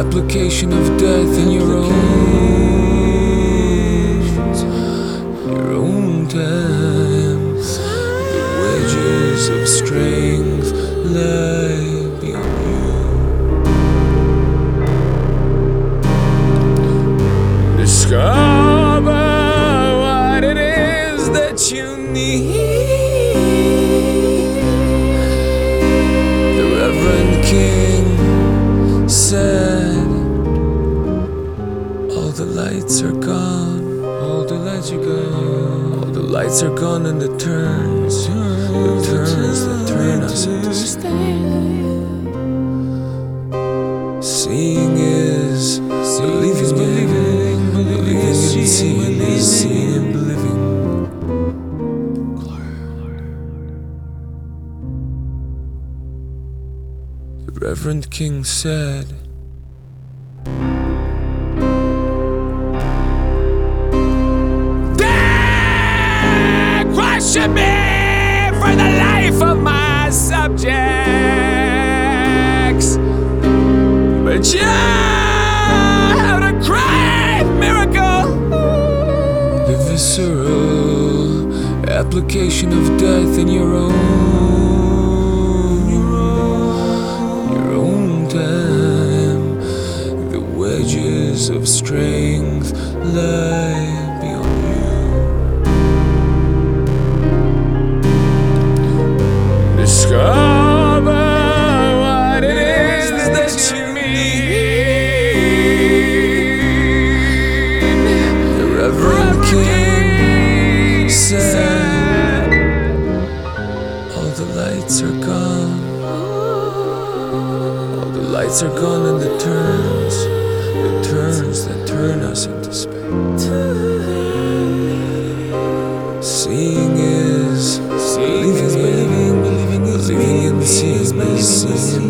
application of death in your own your own time. The wages of strength lie beyond you. Discover what it is that you need. King said, All the lights are gone. All the lights are gone. All the lights are gone and the turns, the turns that turn us into Seeing is believing, believing, believing in seeing is Reverend King said, "They question me for the life of my subjects, but you have a great miracle. The visceral application of death in your own, of strength lie beyond you. Discover what it is that you need. The Reverend King said, All the lights are gone. All the lights are gone, and the turns, turns that turn us into space. Seeing is believing, believing, believing in seeing is seeing.